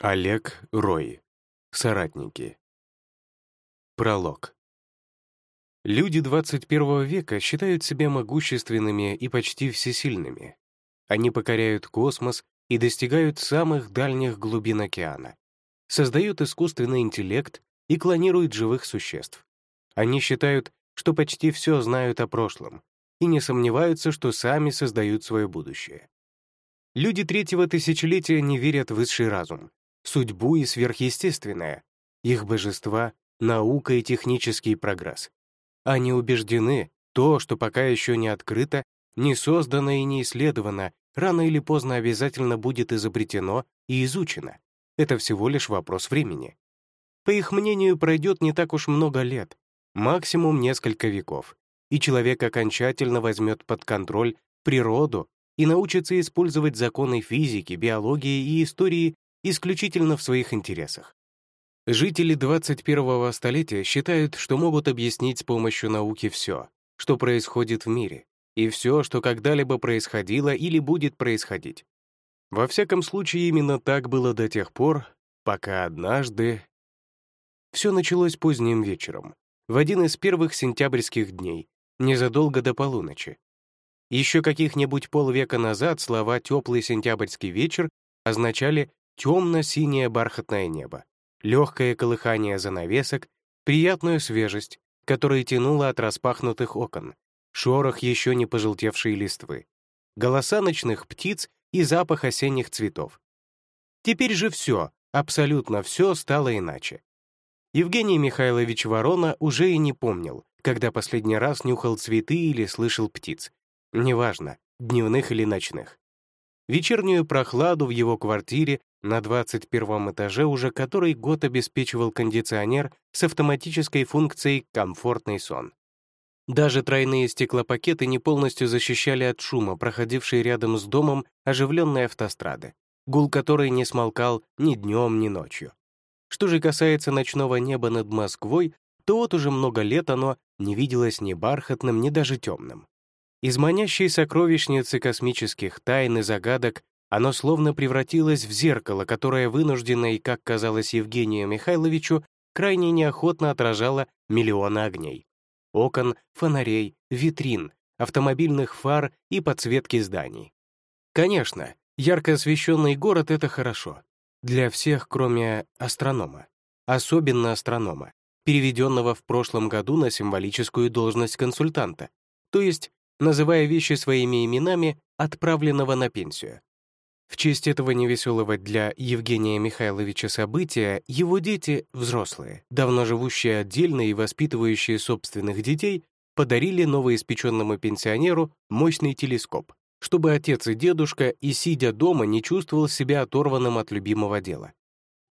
Олег Рой. Соратники. Пролог. Люди 21 века считают себя могущественными и почти всесильными. Они покоряют космос и достигают самых дальних глубин океана, создают искусственный интеллект и клонируют живых существ. Они считают, что почти все знают о прошлом и не сомневаются, что сами создают свое будущее. Люди третьего тысячелетия не верят в высший разум, судьбу и сверхъестественное, их божества, наука и технический прогресс. Они убеждены, то, что пока еще не открыто, не создано и не исследовано, рано или поздно обязательно будет изобретено и изучено. Это всего лишь вопрос времени. По их мнению, пройдет не так уж много лет, максимум несколько веков, и человек окончательно возьмет под контроль природу и научится использовать законы физики, биологии и истории исключительно в своих интересах. Жители 21-го столетия считают, что могут объяснить с помощью науки все, что происходит в мире, и все, что когда-либо происходило или будет происходить. Во всяком случае, именно так было до тех пор, пока однажды... Все началось поздним вечером, в один из первых сентябрьских дней, незадолго до полуночи. Еще каких-нибудь полвека назад слова «теплый сентябрьский вечер» означали темно-синее бархатное небо, легкое колыхание занавесок, приятную свежесть, которая тянула от распахнутых окон, шорох еще не пожелтевшей листвы, голоса ночных птиц и запах осенних цветов. Теперь же все, абсолютно все стало иначе. Евгений Михайлович Ворона уже и не помнил, когда последний раз нюхал цветы или слышал птиц. Неважно, дневных или ночных. Вечернюю прохладу в его квартире на 21 этаже уже который год обеспечивал кондиционер с автоматической функцией «комфортный сон». Даже тройные стеклопакеты не полностью защищали от шума, проходившей рядом с домом оживленной автострады, гул которой не смолкал ни днем, ни ночью. Что же касается ночного неба над Москвой, то вот уже много лет оно не виделось ни бархатным, ни даже темным. Из манящей сокровищницы космических тайн и загадок оно словно превратилось в зеркало, которое вынужденно и, как казалось Евгению Михайловичу, крайне неохотно отражало миллионы огней. Окон, фонарей, витрин, автомобильных фар и подсветки зданий. Конечно, ярко освещенный город — это хорошо. Для всех, кроме астронома. Особенно астронома, переведенного в прошлом году на символическую должность консультанта, то есть, называя вещи своими именами, отправленного на пенсию. В честь этого невеселого для Евгения Михайловича события его дети, взрослые, давно живущие отдельно и воспитывающие собственных детей, подарили новоиспеченному пенсионеру мощный телескоп, чтобы отец и дедушка, и сидя дома, не чувствовал себя оторванным от любимого дела.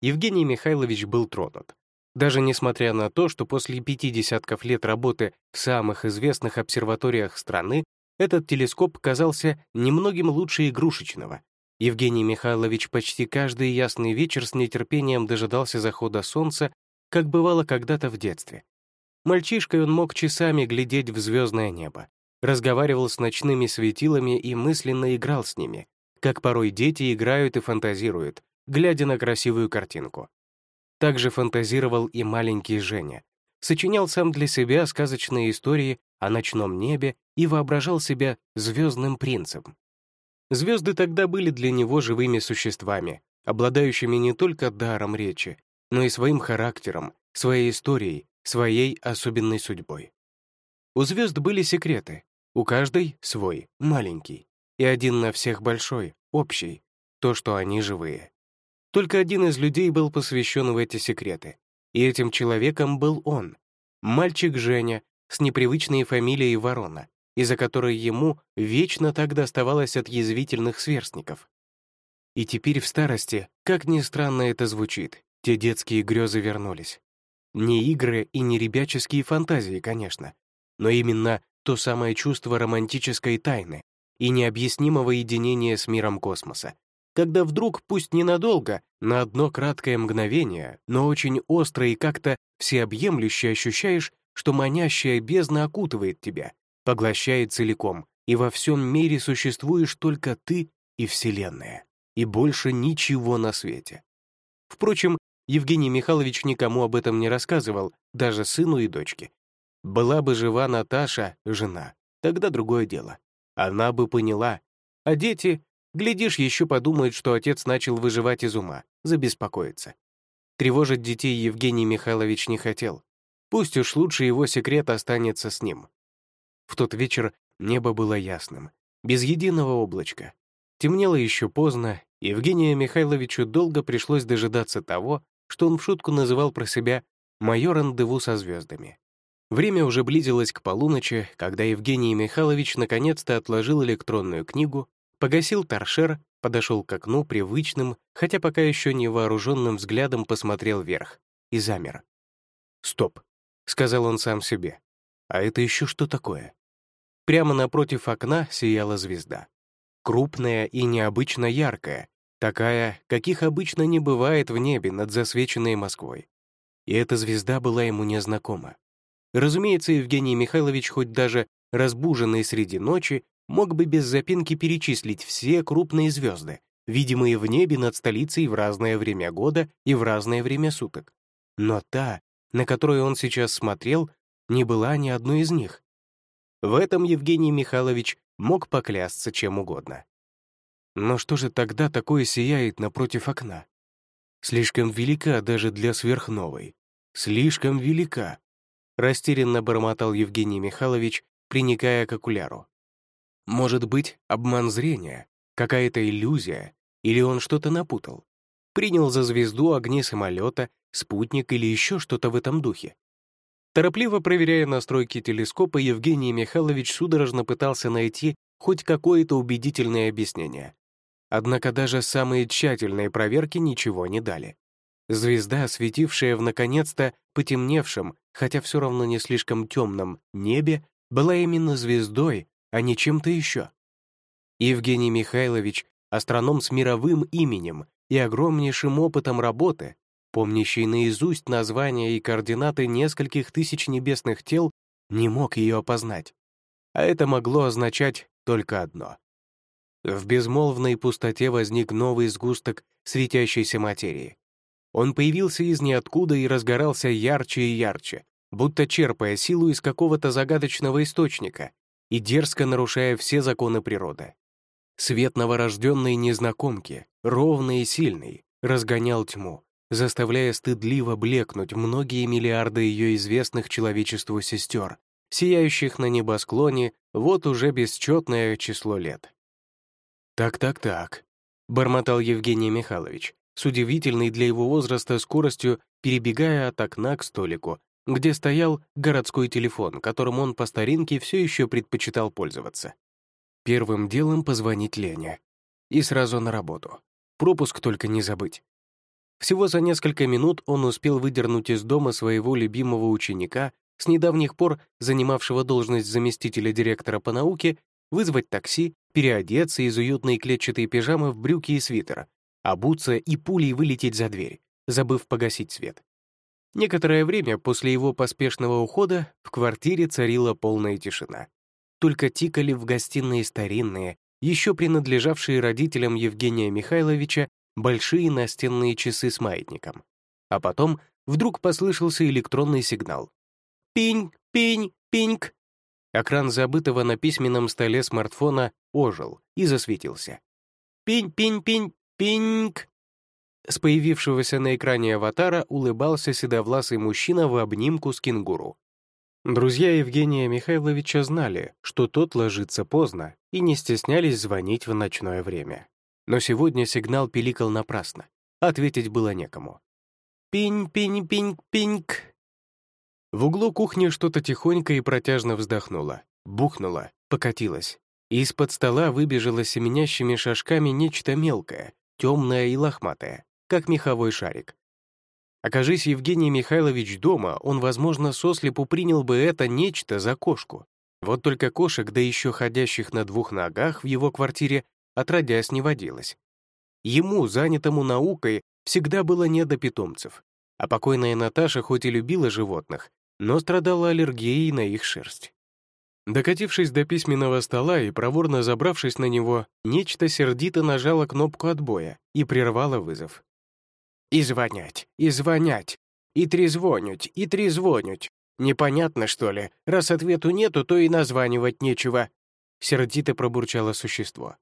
Евгений Михайлович был тронут. Даже несмотря на то, что после пяти десятков лет работы в самых известных обсерваториях страны этот телескоп казался немногим лучше игрушечного, Евгений Михайлович почти каждый ясный вечер с нетерпением дожидался захода солнца, как бывало когда-то в детстве. Мальчишкой он мог часами глядеть в звездное небо, разговаривал с ночными светилами и мысленно играл с ними, как порой дети играют и фантазируют, глядя на красивую картинку. Также фантазировал и маленький Женя. Сочинял сам для себя сказочные истории о ночном небе и воображал себя звездным принцем. Звезды тогда были для него живыми существами, обладающими не только даром речи, но и своим характером, своей историей, своей особенной судьбой. У звезд были секреты, у каждой свой, маленький, и один на всех большой, общий, то, что они живые. Только один из людей был посвящен в эти секреты, и этим человеком был он, мальчик Женя с непривычной фамилией Ворона, из-за которой ему вечно так доставалось от язвительных сверстников. И теперь в старости, как ни странно это звучит, те детские грезы вернулись. Не игры и не ребяческие фантазии, конечно, но именно то самое чувство романтической тайны и необъяснимого единения с миром космоса, когда вдруг, пусть ненадолго, на одно краткое мгновение, но очень остро и как-то всеобъемлюще ощущаешь, что манящая бездна окутывает тебя, поглощает целиком, и во всем мире существуешь только ты и Вселенная, и больше ничего на свете. Впрочем, Евгений Михайлович никому об этом не рассказывал, даже сыну и дочке. Была бы жива Наташа, жена, тогда другое дело. Она бы поняла. А дети, глядишь, еще подумают, что отец начал выживать из ума, забеспокоиться. Тревожить детей Евгений Михайлович не хотел. Пусть уж лучше его секрет останется с ним. В тот вечер небо было ясным, без единого облачка. Темнело еще поздно, Евгению Михайловичу долго пришлось дожидаться того, что он в шутку называл про себя «моё рандеву со звездами». Время уже близилось к полуночи, когда Евгений Михайлович наконец-то отложил электронную книгу, погасил торшер, подошел к окну привычным, хотя пока еще не вооруженным взглядом посмотрел вверх и замер. «Стоп», — сказал он сам себе. «А это еще что такое?» Прямо напротив окна сияла звезда. Крупная и необычно яркая, такая, каких обычно не бывает в небе над засвеченной Москвой. И эта звезда была ему незнакома. Разумеется, Евгений Михайлович, хоть даже разбуженный среди ночи, мог бы без запинки перечислить все крупные звезды, видимые в небе над столицей в разное время года и в разное время суток. Но та, на которую он сейчас смотрел, не была ни одной из них. В этом Евгений Михайлович мог поклясться чем угодно. Но что же тогда такое сияет напротив окна? Слишком велика даже для сверхновой. Слишком велика. Растерянно бормотал Евгений Михайлович, приникая к окуляру. Может быть, обман зрения, какая-то иллюзия, или он что-то напутал. Принял за звезду огни самолета, спутник или еще что-то в этом духе. Торопливо проверяя настройки телескопа, Евгений Михайлович судорожно пытался найти хоть какое-то убедительное объяснение. Однако даже самые тщательные проверки ничего не дали. Звезда, светившая в наконец-то потемневшем, хотя все равно не слишком темном, небе, была именно звездой, а не чем-то еще. Евгений Михайлович, астроном с мировым именем и огромнейшим опытом работы, помнящий наизусть названия и координаты нескольких тысяч небесных тел, не мог ее опознать. А это могло означать только одно. В безмолвной пустоте возник новый сгусток светящейся материи. Он появился из ниоткуда и разгорался ярче и ярче, будто черпая силу из какого-то загадочного источника и дерзко нарушая все законы природы. Свет новорожденной незнакомки, ровный и сильный, разгонял тьму, заставляя стыдливо блекнуть многие миллиарды ее известных человечеству сестер, сияющих на небосклоне вот уже бесчетное число лет. «Так-так-так», — бормотал Евгений Михайлович, с удивительной для его возраста скоростью перебегая от окна к столику, где стоял городской телефон, которым он по старинке все еще предпочитал пользоваться. Первым делом позвонить Лене. И сразу на работу. Пропуск только не забыть. Всего за несколько минут он успел выдернуть из дома своего любимого ученика, с недавних пор занимавшего должность заместителя директора по науке, вызвать такси, переодеться из уютной клетчатой пижамы в брюки и свитер, обуться и пулей вылететь за дверь, забыв погасить свет. Некоторое время после его поспешного ухода в квартире царила полная тишина. Только тикали в гостиной старинные, еще принадлежавшие родителям Евгения Михайловича, большие настенные часы с маятником. А потом вдруг послышался электронный сигнал. «Пинь, пинь, пиньк!» Экран забытого на письменном столе смартфона ожил и засветился. «Пинь, пинь, пинь, пиньк!» С появившегося на экране аватара улыбался седовласый мужчина в обнимку с кенгуру. Друзья Евгения Михайловича знали, что тот ложится поздно, и не стеснялись звонить в ночное время. Но сегодня сигнал пиликал напрасно. Ответить было некому. «Пинь-пинь-пинь-пиньк!» В углу кухни что-то тихонько и протяжно вздохнуло, бухнуло, покатилось. Из-под стола выбежало семенящими шажками нечто мелкое, темное и лохматое, как меховой шарик. Окажись Евгений Михайлович дома, он, возможно, сослепу принял бы это нечто за кошку. Вот только кошек, да еще ходящих на двух ногах в его квартире, отродясь не водилось. Ему, занятому наукой, всегда было не до питомцев. А покойная Наташа хоть и любила животных, но страдала аллергией на их шерсть. Докатившись до письменного стола и проворно забравшись на него, нечто сердито нажало кнопку отбоя и прервало вызов. И звонять, и звонять, и трезвонить, и трезвонить. Непонятно, что ли? Раз ответу нету, то и названивать нечего. Сердито пробурчало существо.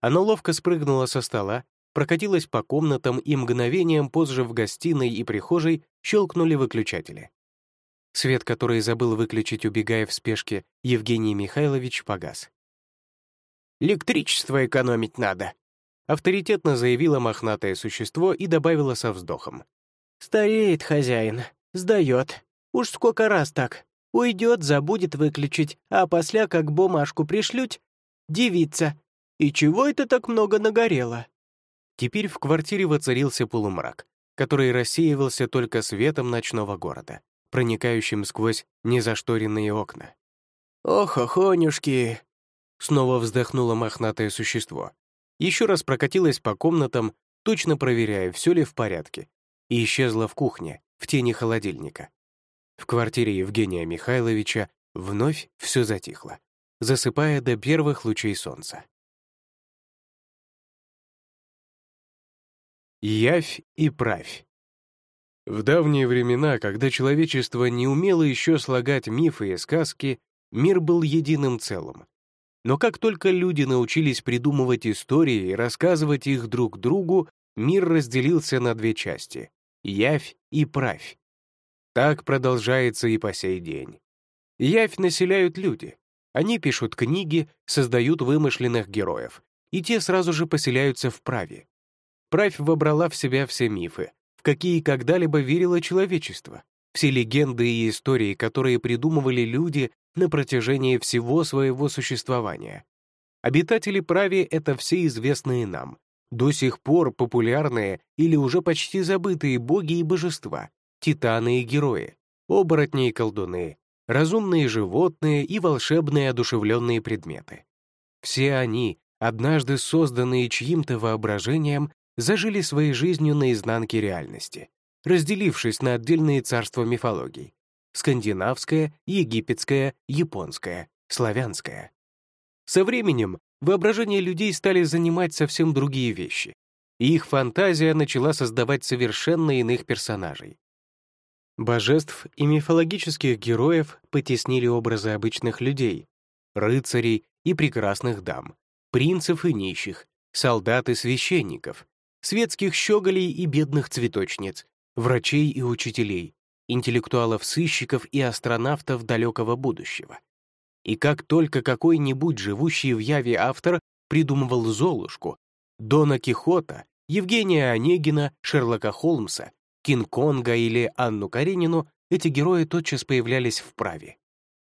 Оно ловко спрыгнуло со стола, прокатилось по комнатам и мгновением позже в гостиной и прихожей щелкнули выключатели. Свет, который забыл выключить, убегая в спешке, Евгений Михайлович погас. «Электричество экономить надо», — авторитетно заявило мохнатое существо и добавило со вздохом. «Стареет хозяин, сдает. Уж сколько раз так. Уйдет, забудет выключить, а после, как бумажку пришлють, девица. И чего это так много нагорело?» Теперь в квартире воцарился полумрак, который рассеивался только светом ночного города проникающим сквозь незашторенные окна. «Ох, охонюшки!» Снова вздохнуло мохнатое существо. Еще раз прокатилось по комнатам, точно проверяя, все ли в порядке, и исчезла в кухне, в тени холодильника. В квартире Евгения Михайловича вновь все затихло, засыпая до первых лучей солнца. Явь и правь. В давние времена, когда человечество не умело еще слагать мифы и сказки, мир был единым целым. Но как только люди научились придумывать истории и рассказывать их друг другу, мир разделился на две части — явь и правь. Так продолжается и по сей день. Явь населяют люди. Они пишут книги, создают вымышленных героев, и те сразу же поселяются в праве. Правь вобрала в себя все мифы, в какие когда-либо верило человечество, все легенды и истории, которые придумывали люди на протяжении всего своего существования. Обитатели Прави — это все известные нам, до сих пор популярные или уже почти забытые боги и божества, титаны и герои, оборотни и колдуны, разумные животные и волшебные одушевленные предметы. Все они, однажды созданные чьим-то воображением, зажили своей жизнью на изнанке реальности, разделившись на отдельные царства мифологий — скандинавское, египетское, японское, славянское. Со временем воображение людей стали занимать совсем другие вещи, и их фантазия начала создавать совершенно иных персонажей. Божеств и мифологических героев потеснили образы обычных людей, рыцарей и прекрасных дам, принцев и нищих, солдат и священников, светских щеголей и бедных цветочниц, врачей и учителей, интеллектуалов-сыщиков и астронавтов далекого будущего. И как только какой-нибудь живущий в Яве автор придумывал Золушку, Дона Кихота, Евгения Онегина, Шерлока Холмса, Кинг-Конга или Анну Каренину, эти герои тотчас появлялись в праве.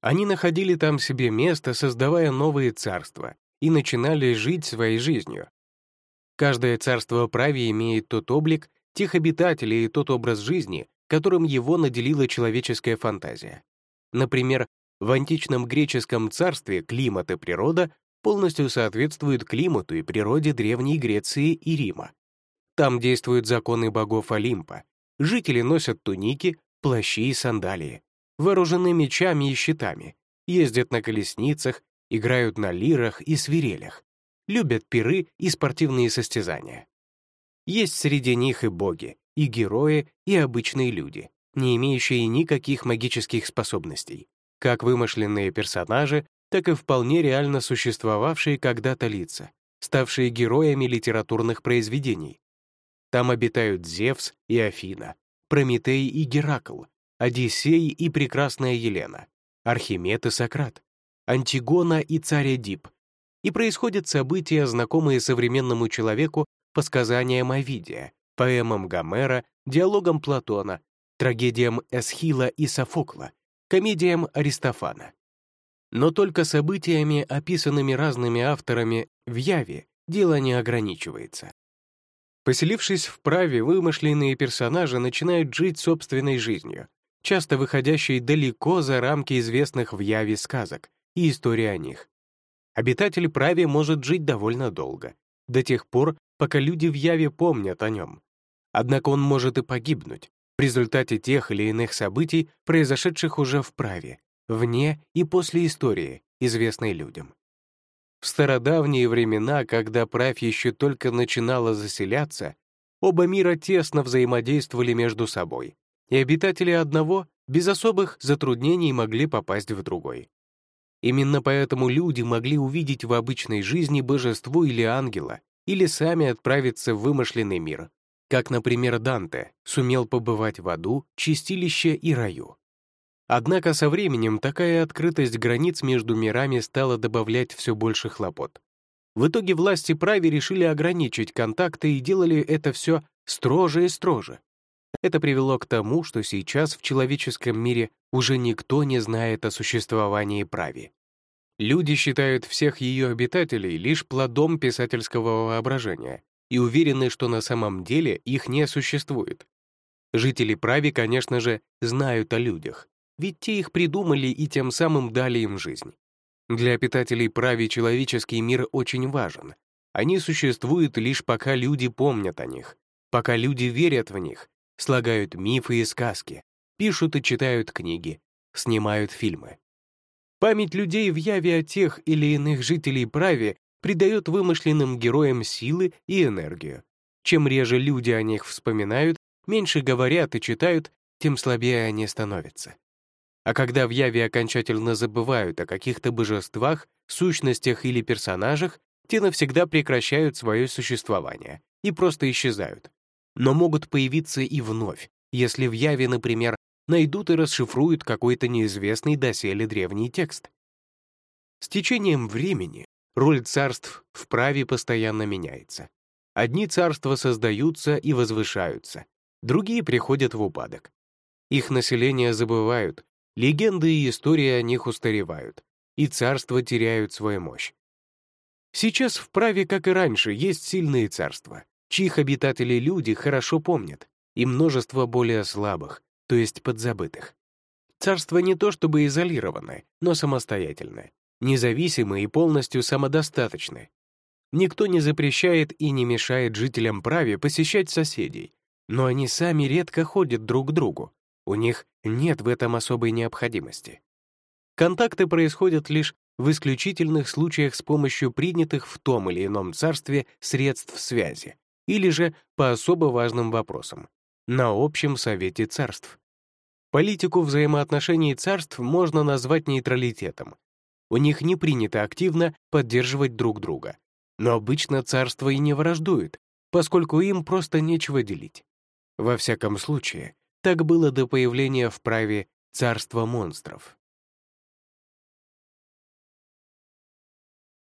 Они находили там себе место, создавая новые царства, и начинали жить своей жизнью, Каждое царство праве имеет тот облик, тех обитателей и тот образ жизни, которым его наделила человеческая фантазия. Например, в античном греческом царстве климат и природа полностью соответствуют климату и природе Древней Греции и Рима. Там действуют законы богов Олимпа. Жители носят туники, плащи и сандалии, вооружены мечами и щитами, ездят на колесницах, играют на лирах и свирелях, любят пиры и спортивные состязания. Есть среди них и боги, и герои, и обычные люди, не имеющие никаких магических способностей, как вымышленные персонажи, так и вполне реально существовавшие когда-то лица, ставшие героями литературных произведений. Там обитают Зевс и Афина, Прометей и Геракл, Одиссей и прекрасная Елена, Архимед и Сократ, Антигона и царь Эдип, и происходят события, знакомые современному человеку по сказаниям Овидия, поэмам Гомера, диалогам Платона, трагедиям Эсхила и Софокла, комедиям Аристофана. Но только событиями, описанными разными авторами в Яве, дело не ограничивается. Поселившись в праве, вымышленные персонажи начинают жить собственной жизнью, часто выходящей далеко за рамки известных в Яве сказок и истории о них. Обитатель праве может жить довольно долго, до тех пор, пока люди в Яве помнят о нем. Однако он может и погибнуть в результате тех или иных событий, произошедших уже в праве, вне и после истории, известной людям. В стародавние времена, когда правь еще только начинала заселяться, оба мира тесно взаимодействовали между собой, и обитатели одного без особых затруднений могли попасть в другой. Именно поэтому люди могли увидеть в обычной жизни божество или ангела, или сами отправиться в вымышленный мир, как, например, Данте сумел побывать в аду, чистилище и раю. Однако со временем такая открытость границ между мирами стала добавлять все больше хлопот. В итоге власти праве решили ограничить контакты и делали это все строже и строже. Это привело к тому, что сейчас в человеческом мире уже никто не знает о существовании праве. Люди считают всех ее обитателей лишь плодом писательского воображения и уверены, что на самом деле их не существует. Жители Прави, конечно же, знают о людях, ведь те их придумали и тем самым дали им жизнь. Для обитателей Прави человеческий мир очень важен. Они существуют лишь пока люди помнят о них, пока люди верят в них, слагают мифы и сказки, пишут и читают книги, снимают фильмы. Память людей в яве о тех или иных жителей Прави придает вымышленным героям силы и энергию. Чем реже люди о них вспоминают, меньше говорят и читают, тем слабее они становятся. А когда в Яве окончательно забывают о каких-то божествах, сущностях или персонажах, те навсегда прекращают свое существование и просто исчезают. Но могут появиться и вновь, если в Яве, например, найдут и расшифруют какой-то неизвестный доселе древний текст. С течением времени роль царств в праве постоянно меняется. Одни царства создаются и возвышаются, другие приходят в упадок. Их население забывают, Легенды и истории о них устаревают, и царства теряют свою мощь. Сейчас в праве, как и раньше, есть сильные царства, чьих обитателей люди хорошо помнят, и множество более слабых, то есть подзабытых. Царства не то чтобы изолированы, но самостоятельны, независимы и полностью самодостаточны. Никто не запрещает и не мешает жителям праве посещать соседей, но они сами редко ходят друг к другу, у них нет в этом особой необходимости. Контакты происходят лишь в исключительных случаях с помощью принятых в том или ином царстве средств связи или же по особо важным вопросам на общем совете царств. Политику взаимоотношений царств можно назвать нейтралитетом. У них не принято активно поддерживать друг друга. Но обычно царства и не враждуют, поскольку им просто нечего делить. Во всяком случае, так было до появления в праве царства монстров.